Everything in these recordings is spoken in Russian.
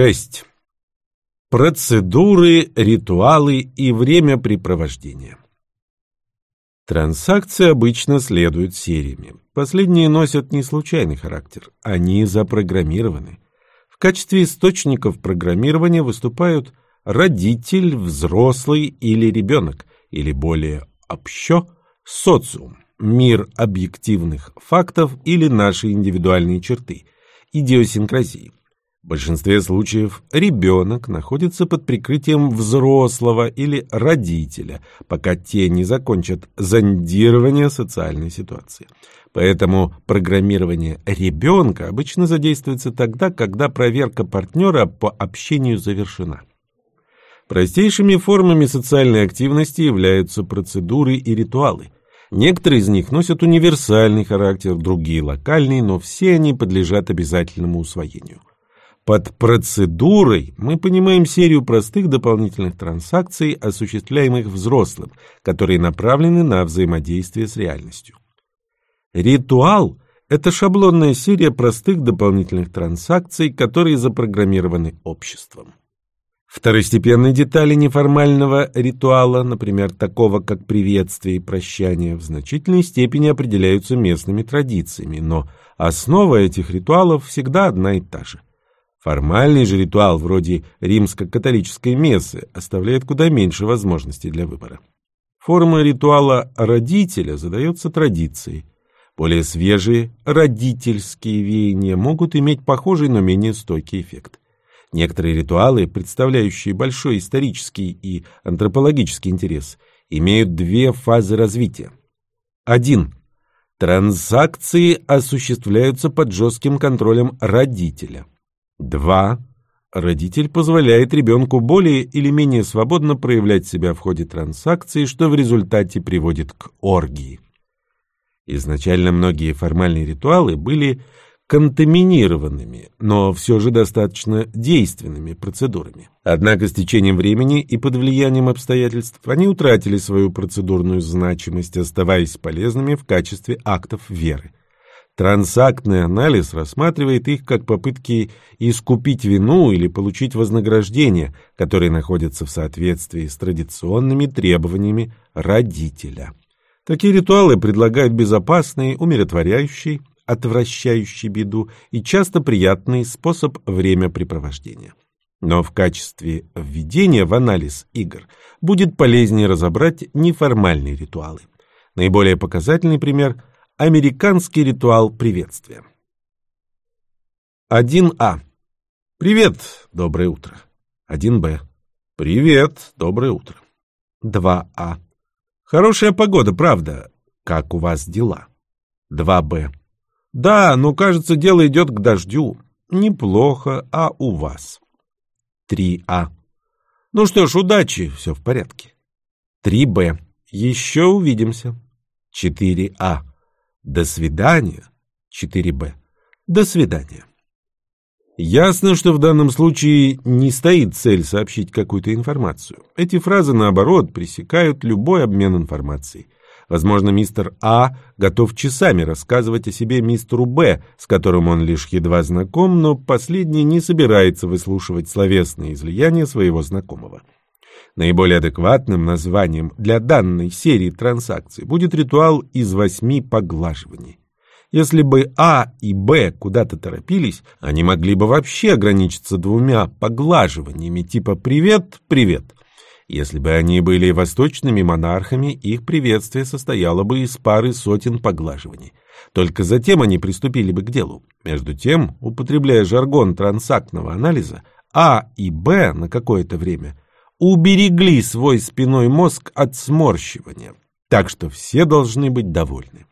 6. Процедуры, ритуалы и времяпрепровождение. Транзакции обычно следуют сериями. Последние носят не случайный характер, они запрограммированы. В качестве источников программирования выступают родитель, взрослый или ребенок, или более общо – социум, мир объективных фактов или наши индивидуальные черты, идиосинкразии. В большинстве случаев ребенок находится под прикрытием взрослого или родителя, пока те не закончат зондирование социальной ситуации. Поэтому программирование ребенка обычно задействуется тогда, когда проверка партнера по общению завершена. Простейшими формами социальной активности являются процедуры и ритуалы. Некоторые из них носят универсальный характер, другие – локальный, но все они подлежат обязательному усвоению. Под процедурой мы понимаем серию простых дополнительных транзакций, осуществляемых взрослым, которые направлены на взаимодействие с реальностью. Ритуал – это шаблонная серия простых дополнительных транзакций, которые запрограммированы обществом. Второстепенные детали неформального ритуала, например, такого как приветствие и прощание, в значительной степени определяются местными традициями, но основа этих ритуалов всегда одна и та же. Формальный же ритуал, вроде римско-католической мессы, оставляет куда меньше возможностей для выбора. Форма ритуала родителя задается традицией. Более свежие родительские веяния могут иметь похожий, но менее стойкий эффект. Некоторые ритуалы, представляющие большой исторический и антропологический интерес, имеют две фазы развития. 1. Транзакции осуществляются под жестким контролем родителя. 2. Родитель позволяет ребенку более или менее свободно проявлять себя в ходе транзакции, что в результате приводит к оргии. Изначально многие формальные ритуалы были контаминированными, но все же достаточно действенными процедурами. Однако с течением времени и под влиянием обстоятельств они утратили свою процедурную значимость, оставаясь полезными в качестве актов веры. Трансактный анализ рассматривает их как попытки искупить вину или получить вознаграждение, которые находятся в соответствии с традиционными требованиями родителя. Такие ритуалы предлагают безопасный, умиротворяющий, отвращающий беду и часто приятный способ времяпрепровождения. Но в качестве введения в анализ игр будет полезнее разобрать неформальные ритуалы. Наиболее показательный пример – Американский ритуал приветствия. 1А. Привет, доброе утро. 1Б. Привет, доброе утро. 2А. Хорошая погода, правда? Как у вас дела? 2Б. Да, но кажется, дело идет к дождю. Неплохо, а у вас? 3А. Ну что ж, удачи, все в порядке. 3Б. Еще увидимся. 4А. До свидания. 4Б. До свидания. Ясно, что в данном случае не стоит цель сообщить какую-то информацию. Эти фразы, наоборот, пресекают любой обмен информацией. Возможно, мистер А готов часами рассказывать о себе мистеру Б, с которым он лишь едва знаком, но последний не собирается выслушивать словесные излияния своего знакомого. Наиболее адекватным названием для данной серии транзакций будет ритуал из восьми поглаживаний. Если бы А и Б куда-то торопились, они могли бы вообще ограничиться двумя поглаживаниями типа «привет, привет». Если бы они были восточными монархами, их приветствие состояло бы из пары сотен поглаживаний. Только затем они приступили бы к делу. Между тем, употребляя жаргон трансактного анализа, А и Б на какое-то время – уберегли свой спиной мозг от сморщивания, так что все должны быть довольны.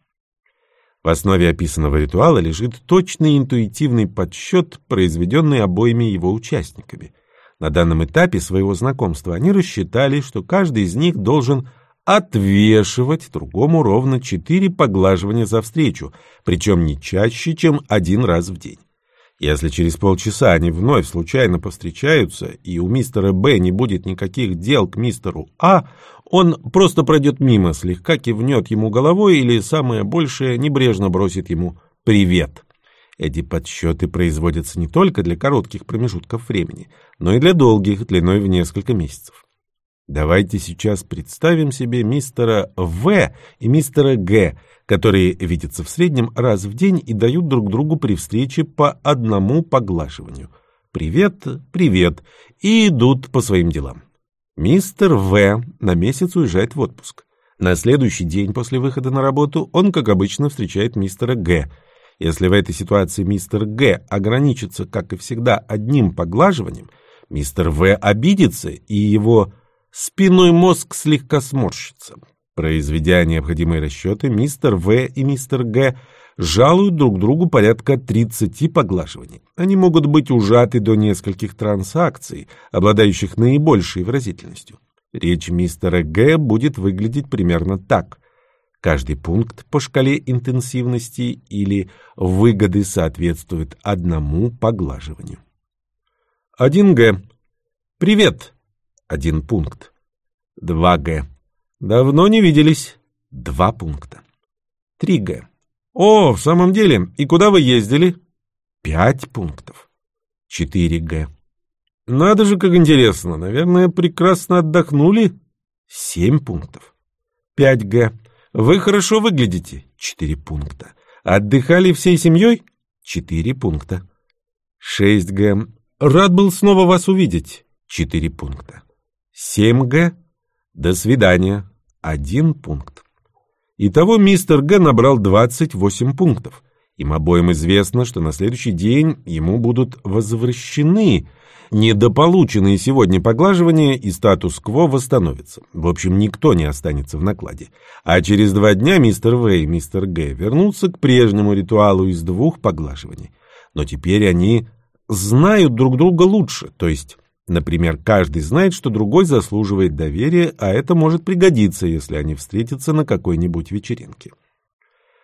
В основе описанного ритуала лежит точный интуитивный подсчет, произведенный обоими его участниками. На данном этапе своего знакомства они рассчитали, что каждый из них должен отвешивать другому ровно четыре поглаживания за встречу, причем не чаще, чем один раз в день. Если через полчаса они вновь случайно повстречаются, и у мистера Б не будет никаких дел к мистеру А, он просто пройдет мимо, слегка кивнет ему головой или, самое большее, небрежно бросит ему «привет». Эти подсчеты производятся не только для коротких промежутков времени, но и для долгих, длиной в несколько месяцев. Давайте сейчас представим себе мистера В и мистера Г, которые видятся в среднем раз в день и дают друг другу при встрече по одному поглаживанию. «Привет, привет» и идут по своим делам. Мистер В на месяц уезжает в отпуск. На следующий день после выхода на работу он, как обычно, встречает мистера Г. Если в этой ситуации мистер Г ограничится, как и всегда, одним поглаживанием, мистер В обидится, и его спиной мозг слегка сморщится. Произведя необходимые расчеты, мистер В и мистер Г жалуют друг другу порядка 30 поглаживаний. Они могут быть ужаты до нескольких транзакций, обладающих наибольшей выразительностью. Речь мистера Г будет выглядеть примерно так. Каждый пункт по шкале интенсивности или выгоды соответствует одному поглаживанию. 1Г. Привет. Один пункт. 2Г. Давно не виделись. Два пункта. 3Г. О, в самом деле, и куда вы ездили? Пять пунктов. 4Г. Надо же, как интересно. Наверное, прекрасно отдохнули. Семь пунктов. 5Г. Вы хорошо выглядите. Четыре пункта. Отдыхали всей семьей? Четыре пункта. 6Г. Рад был снова вас увидеть. Четыре пункта. 7Г. До свидания. Один пункт. Итого мистер Г набрал 28 пунктов. Им обоим известно, что на следующий день ему будут возвращены недополученные сегодня поглаживания и статус-кво восстановится. В общем, никто не останется в накладе. А через два дня мистер В и мистер Г вернутся к прежнему ритуалу из двух поглаживаний. Но теперь они знают друг друга лучше, то есть... Например, каждый знает, что другой заслуживает доверия, а это может пригодиться, если они встретятся на какой-нибудь вечеринке.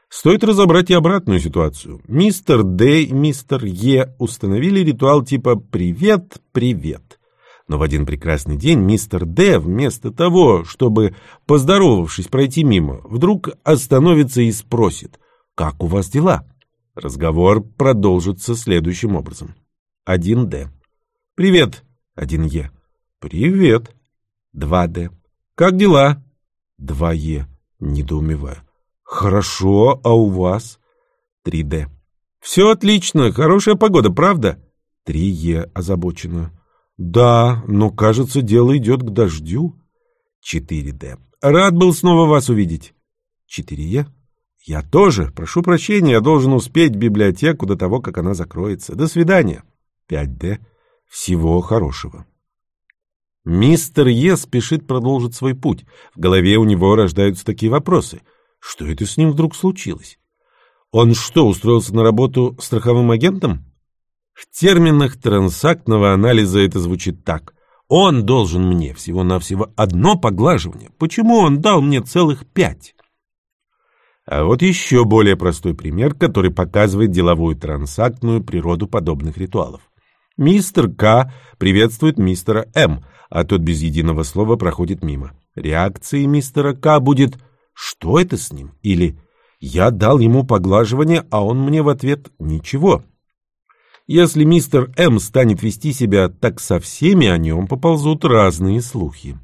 Стоит разобрать и обратную ситуацию. Мистер Д и мистер Е установили ритуал типа «Привет, привет». Но в один прекрасный день мистер Д, вместо того, чтобы, поздоровавшись, пройти мимо, вдруг остановится и спросит «Как у вас дела?». Разговор продолжится следующим образом. 1Д. «Привет, 1Е». «Привет, 2Д». «Как дела?» 2Е. Недоумеваю. Хорошо, а у вас? 3D. Все отлично, хорошая погода, правда? 3Е озабоченно. Да, но кажется, дело идет к дождю. 4D. Рад был снова вас увидеть. 4Е. Я тоже. Прошу прощения, я должен успеть в библиотеку до того, как она закроется. До свидания. 5D. Всего хорошего. Мистер Е спешит продолжить свой путь. В голове у него рождаются такие вопросы. Что это с ним вдруг случилось? Он что, устроился на работу страховым агентом? В терминах трансактного анализа это звучит так. Он должен мне всего-навсего одно поглаживание. Почему он дал мне целых пять? А вот еще более простой пример, который показывает деловую трансактную природу подобных ритуалов. Мистер К приветствует мистера М, а тот без единого слова проходит мимо. Реакцией мистера К будет что это с ним? Или я дал ему поглаживание, а он мне в ответ ничего. Если мистер М станет вести себя так со всеми, о нем поползут разные слухи.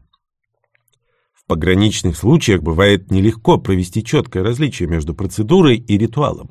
В пограничных случаях бывает нелегко провести четкое различие между процедурой и ритуалом.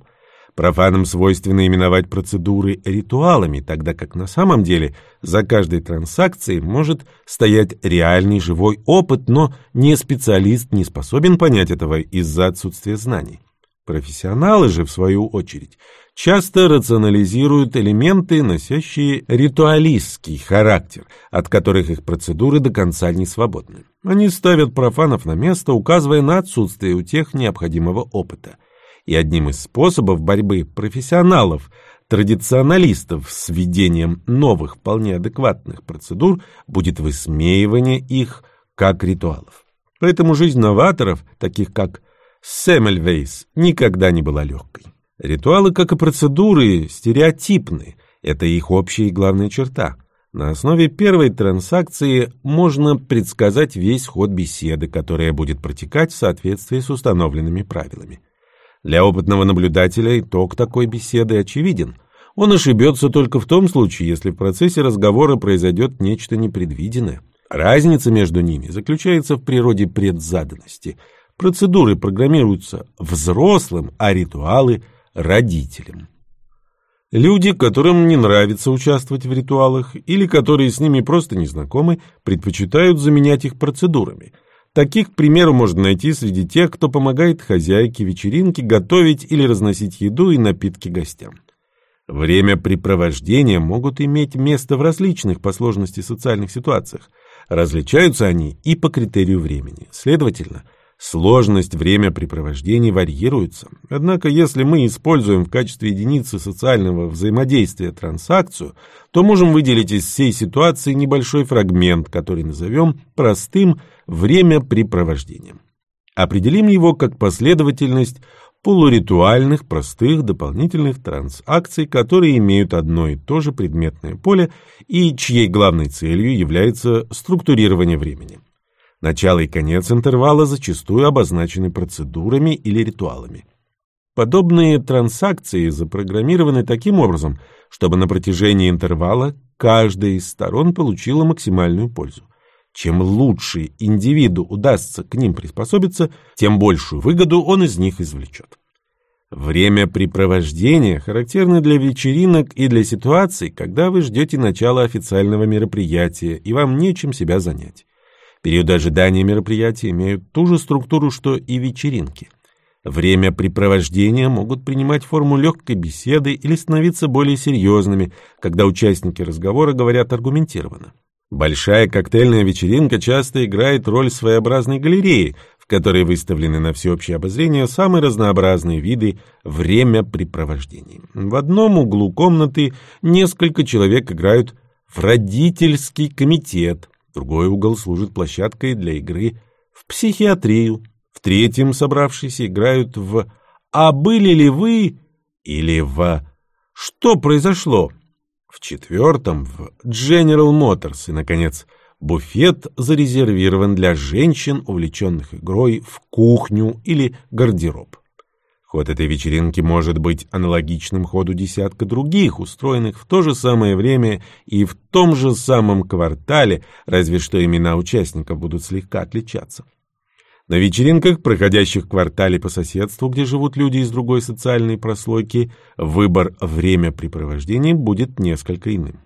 Профанам свойственно именовать процедуры ритуалами, тогда как на самом деле за каждой транзакцией может стоять реальный живой опыт, но не специалист не способен понять этого из-за отсутствия знаний. Профессионалы же, в свою очередь, часто рационализируют элементы, носящие ритуалистский характер, от которых их процедуры до конца не свободны. Они ставят профанов на место, указывая на отсутствие у тех необходимого опыта – и одним из способов борьбы профессионалов, традиционалистов с введением новых, вполне адекватных процедур будет высмеивание их как ритуалов. Поэтому жизнь новаторов, таких как Семельвейс, никогда не была легкой. Ритуалы, как и процедуры, стереотипны. Это их общая и главная черта. На основе первой транзакции можно предсказать весь ход беседы, которая будет протекать в соответствии с установленными правилами. Для опытного наблюдателя итог такой беседы очевиден. Он ошибется только в том случае, если в процессе разговора произойдет нечто непредвиденное. Разница между ними заключается в природе предзаданности. Процедуры программируются взрослым, а ритуалы – родителям. Люди, которым не нравится участвовать в ритуалах или которые с ними просто не знакомы, предпочитают заменять их процедурами. Таких, к примеру, можно найти среди тех, кто помогает хозяйке вечеринки готовить или разносить еду и напитки гостям. Времяпрепровождения могут иметь место в различных по сложности социальных ситуациях. Различаются они и по критерию времени. Следовательно, Сложность времяпрепровождений варьируется. Однако, если мы используем в качестве единицы социального взаимодействия транзакцию, то можем выделить из всей ситуации небольшой фрагмент, который назовем простым времяпрепровождением. Определим его как последовательность полуритуальных, простых, дополнительных транзакций, которые имеют одно и то же предметное поле и чьей главной целью является структурирование времени. Начало и конец интервала зачастую обозначены процедурами или ритуалами. Подобные транзакции запрограммированы таким образом, чтобы на протяжении интервала каждая из сторон получила максимальную пользу. Чем лучше индивиду удастся к ним приспособиться, тем большую выгоду он из них извлечет. Времяпрепровождение характерно для вечеринок и для ситуаций, когда вы ждете начала официального мероприятия и вам нечем себя занять. Периоды ожидания мероприятия имеют ту же структуру, что и вечеринки. Время препровождения могут принимать форму легкой беседы или становиться более серьезными, когда участники разговора говорят аргументированно. Большая коктейльная вечеринка часто играет роль своеобразной галереи, в которой выставлены на всеобщее обозрение самые разнообразные виды времяпрепровождений. В одном углу комнаты несколько человек играют в родительский комитет – Другой угол служит площадкой для игры в психиатрию. В третьем собравшиеся играют в «А были ли вы?» или в «Что произошло?» В четвертом в General Motors. И, наконец, буфет зарезервирован для женщин, увлеченных игрой в кухню или гардероб. Ход этой вечеринки может быть аналогичным ходу десятка других, устроенных в то же самое время и в том же самом квартале, разве что имена участников будут слегка отличаться. На вечеринках, проходящих в квартале по соседству, где живут люди из другой социальной прослойки, выбор времяпрепровождения будет несколько иным.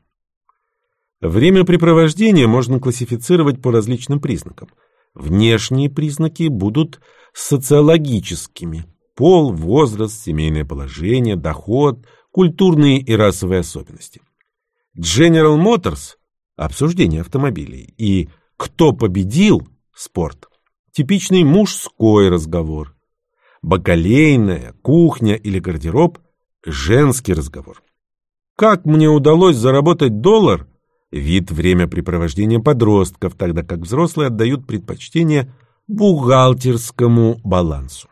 Времяпрепровождение можно классифицировать по различным признакам. Внешние признаки будут социологическими – пол, возраст, семейное положение, доход, культурные и расовые особенности. General Motors – обсуждение автомобилей, и «Кто победил?» – спорт. Типичный мужской разговор. Бакалейная, кухня или гардероб – женский разговор. Как мне удалось заработать доллар? Вид времяпрепровождения подростков, тогда как взрослые отдают предпочтение бухгалтерскому балансу.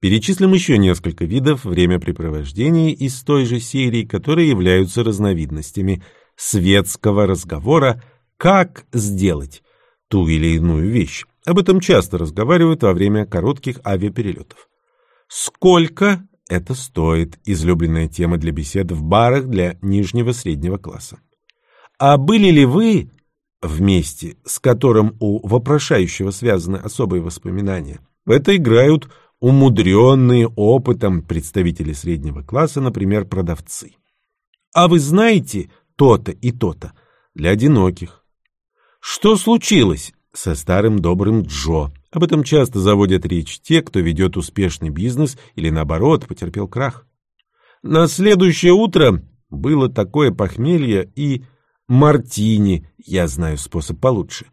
Перечислим еще несколько видов времяпрепровождений из той же серии, которые являются разновидностями светского разговора «как сделать» ту или иную вещь. Об этом часто разговаривают во время коротких авиаперелетов. Сколько это стоит? Излюбленная тема для бесед в барах для нижнего среднего класса. А были ли вы вместе, с которым у вопрошающего связаны особые воспоминания? В это играют умудренные опытом представители среднего класса, например, продавцы. А вы знаете то-то и то-то для одиноких. Что случилось со старым добрым Джо? Об этом часто заводят речь те, кто ведет успешный бизнес или, наоборот, потерпел крах. На следующее утро было такое похмелье и мартини, я знаю способ получше,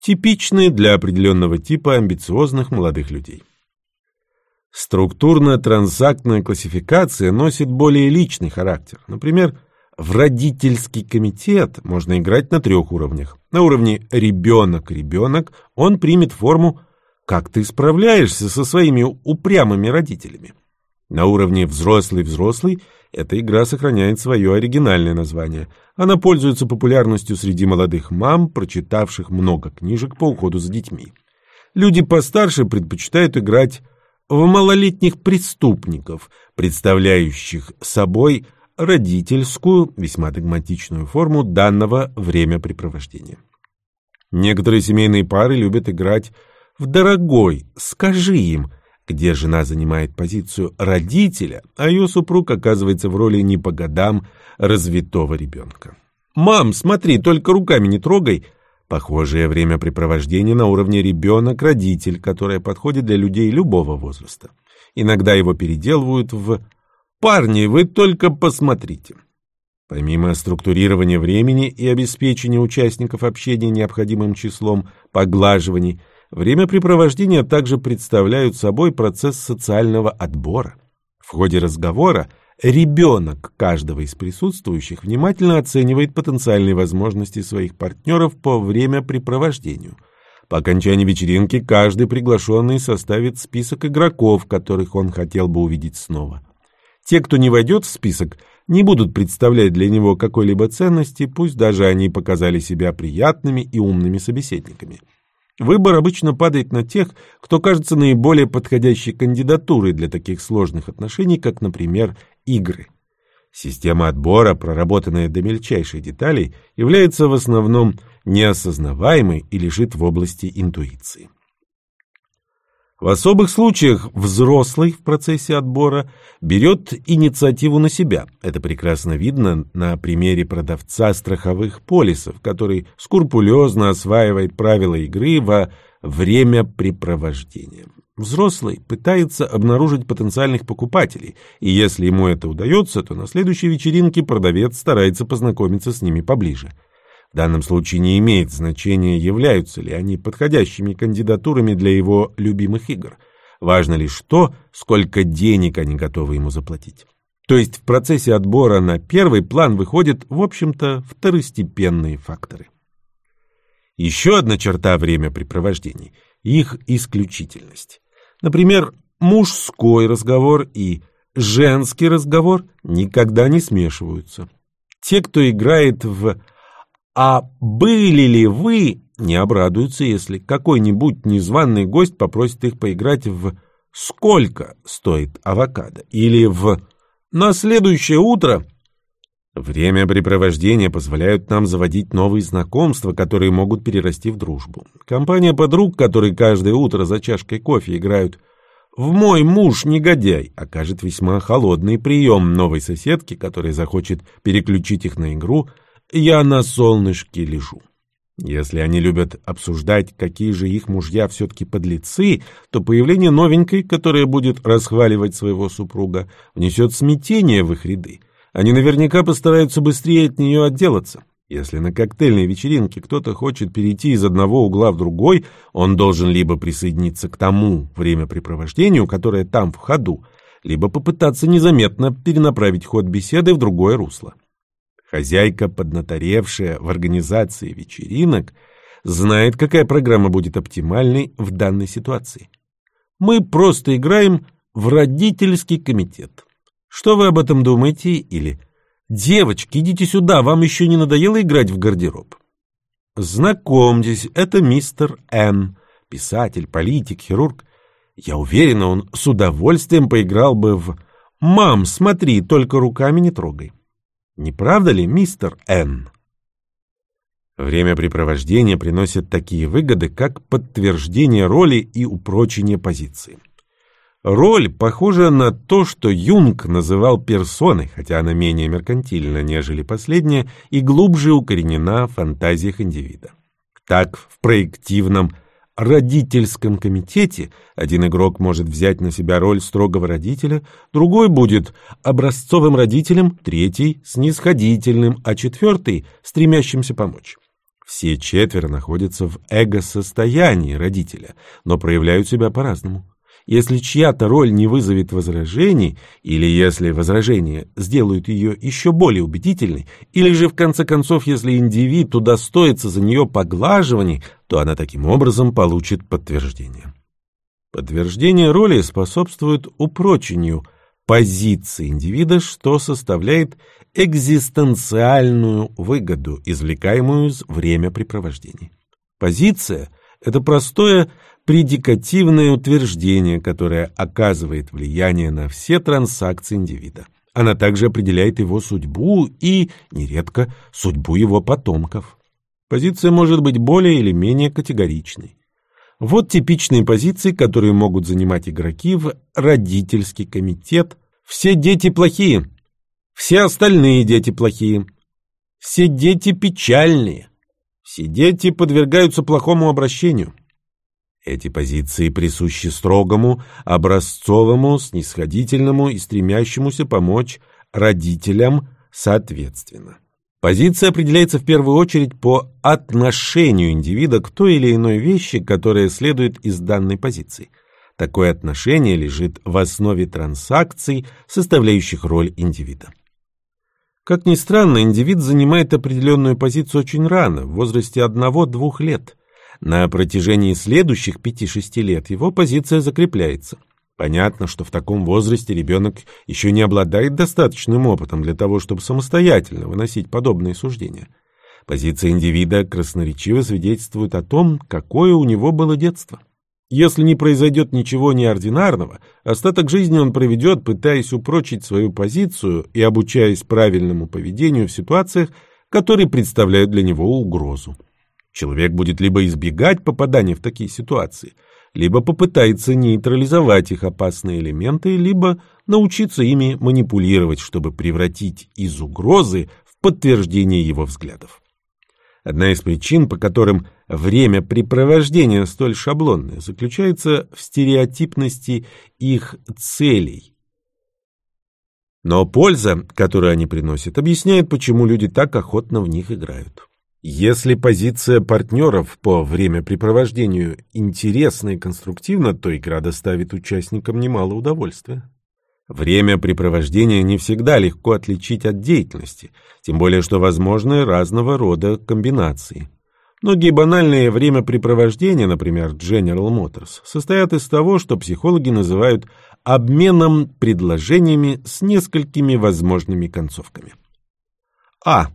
типичные для определенного типа амбициозных молодых людей. Структурно-транзактная классификация носит более личный характер. Например, в родительский комитет можно играть на трех уровнях. На уровне «ребенок-ребенок» он примет форму «как ты справляешься со своими упрямыми родителями». На уровне «взрослый-взрослый» эта игра сохраняет свое оригинальное название. Она пользуется популярностью среди молодых мам, прочитавших много книжек по уходу за детьми. Люди постарше предпочитают играть в малолетних преступников, представляющих собой родительскую, весьма догматичную форму данного времяпрепровождения. Некоторые семейные пары любят играть в «дорогой, скажи им», где жена занимает позицию родителя, а ее супруг оказывается в роли не по годам развитого ребенка. «Мам, смотри, только руками не трогай», Похожее времяпрепровождение на уровне ребенок-родитель, которое подходит для людей любого возраста. Иногда его переделывают в «парни, вы только посмотрите». Помимо структурирования времени и обеспечения участников общения необходимым числом поглаживаний, времяпрепровождения также представляют собой процесс социального отбора. В ходе разговора ребенок каждого из присутствующих внимательно оценивает потенциальные возможности своих партнеров по времяпрепровождению. По окончании вечеринки каждый приглашенный составит список игроков, которых он хотел бы увидеть снова. Те, кто не войдет в список, не будут представлять для него какой-либо ценности, пусть даже они показали себя приятными и умными собеседниками. Выбор обычно падает на тех, кто кажется наиболее подходящей кандидатурой для таких сложных отношений, как, например, игры. Система отбора, проработанная до мельчайших деталей, является в основном неосознаваемой и лежит в области интуиции. В особых случаях взрослый в процессе отбора берет инициативу на себя. Это прекрасно видно на примере продавца страховых полисов, который скрупулезно осваивает правила игры во время препровождения. Взрослый пытается обнаружить потенциальных покупателей, и если ему это удается, то на следующей вечеринке продавец старается познакомиться с ними поближе. В данном случае не имеет значения, являются ли они подходящими кандидатурами для его любимых игр. Важно лишь то, сколько денег они готовы ему заплатить. То есть в процессе отбора на первый план выходят, в общем-то, второстепенные факторы. Еще одна черта времяпрепровождений – их исключительность. Например, мужской разговор и женский разговор никогда не смешиваются. Те, кто играет в а были ли вы, не обрадуются, если какой-нибудь незваный гость попросит их поиграть в «Сколько стоит авокадо?» или в «На следующее утро?» Времяпрепровождения позволяют нам заводить новые знакомства, которые могут перерасти в дружбу. Компания подруг, которые каждое утро за чашкой кофе играют в «Мой муж негодяй» окажет весьма холодный прием новой соседки, которая захочет переключить их на игру – я на солнышке лежу. Если они любят обсуждать, какие же их мужья все-таки подлецы, то появление новенькой, которая будет расхваливать своего супруга, внесет смятение в их ряды. Они наверняка постараются быстрее от нее отделаться. Если на коктейльной вечеринке кто-то хочет перейти из одного угла в другой, он должен либо присоединиться к тому времяпрепровождению, которое там в ходу, либо попытаться незаметно перенаправить ход беседы в другое русло. Хозяйка, поднаторевшая в организации вечеринок, знает, какая программа будет оптимальной в данной ситуации. Мы просто играем в родительский комитет. Что вы об этом думаете? Или «Девочки, идите сюда, вам еще не надоело играть в гардероб?» Знакомьтесь, это мистер Н, писатель, политик, хирург. Я уверен, он с удовольствием поиграл бы в «Мам, смотри, только руками не трогай». Не правда ли, мистер Н? Времяпрепровождение приносит такие выгоды, как подтверждение роли и упрочение позиции. Роль похожа на то, что Юнг называл персоной, хотя она менее меркантильна, нежели последняя, и глубже укоренена в фантазиях индивида. Так, в проективном родительском комитете один игрок может взять на себя роль строгого родителя, другой будет образцовым родителем, третий – снисходительным, а четвертый – стремящимся помочь. Все четверо находятся в эго-состоянии родителя, но проявляют себя по-разному. Если чья-то роль не вызовет возражений, или если возражения сделают ее еще более убедительной, или же в конце концов, если индивид удостоится за нее поглаживаний, то она таким образом получит подтверждение. Подтверждение роли способствует упрочению позиции индивида, что составляет экзистенциальную выгоду, извлекаемую из времяпрепровождений. Позиция – это простое предикативное утверждение, которое оказывает влияние на все транзакции индивида. Она также определяет его судьбу и, нередко, судьбу его потомков. Позиция может быть более или менее категоричной. Вот типичные позиции, которые могут занимать игроки в родительский комитет. Все дети плохие. Все остальные дети плохие. Все дети печальные. Все дети подвергаются плохому обращению. Эти позиции присущи строгому, образцовому, снисходительному и стремящемуся помочь родителям соответственно. Позиция определяется в первую очередь по отношению индивида к той или иной вещи, которая следует из данной позиции. Такое отношение лежит в основе транзакций, составляющих роль индивида. Как ни странно, индивид занимает определенную позицию очень рано, в возрасте 1-2 лет – на протяжении следующих 5-6 лет его позиция закрепляется. Понятно, что в таком возрасте ребенок еще не обладает достаточным опытом для того, чтобы самостоятельно выносить подобные суждения. Позиция индивида красноречиво свидетельствует о том, какое у него было детство. Если не произойдет ничего неординарного, остаток жизни он проведет, пытаясь упрочить свою позицию и обучаясь правильному поведению в ситуациях, которые представляют для него угрозу. Человек будет либо избегать попадания в такие ситуации, либо попытается нейтрализовать их опасные элементы, либо научиться ими манипулировать, чтобы превратить из угрозы в подтверждение его взглядов. Одна из причин, по которым время препровождения столь шаблонное, заключается в стереотипности их целей. Но польза, которую они приносят, объясняет, почему люди так охотно в них играют. Если позиция партнеров по времяпрепровождению интересна и конструктивна, то игра доставит участникам немало удовольствия. Времяпрепровождение не всегда легко отличить от деятельности, тем более что возможны разного рода комбинации. Многие банальные времяпрепровождения, например, General Motors, состоят из того, что психологи называют обменом предложениями с несколькими возможными концовками. А.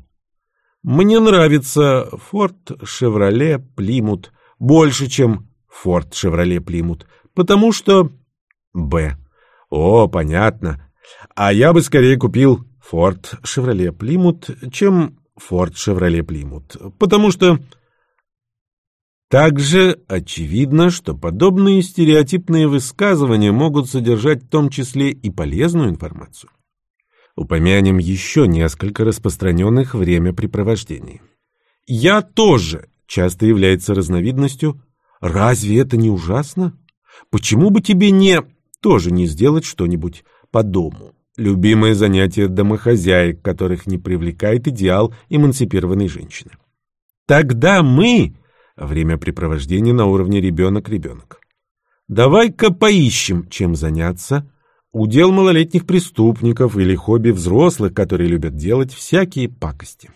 Мне нравится Форд Шевроле Плимут больше, чем Форд Шевроле Плимут, потому что... Б. О, понятно. А я бы скорее купил Форд Шевроле Плимут, чем Форд Шевроле Плимут, потому что... Также очевидно, что подобные стереотипные высказывания могут содержать в том числе и полезную информацию. Упомянем еще несколько распространенных времяпрепровождений. «Я тоже» часто является разновидностью «разве это не ужасно? Почему бы тебе не...» тоже не сделать что-нибудь по дому? Любимое занятие домохозяек, которых не привлекает идеал эмансипированной женщины. Тогда мы... Времяпрепровождение на уровне ребенок-ребенок. Давай-ка поищем, чем заняться, Удел малолетних преступников или хобби взрослых, которые любят делать всякие пакости.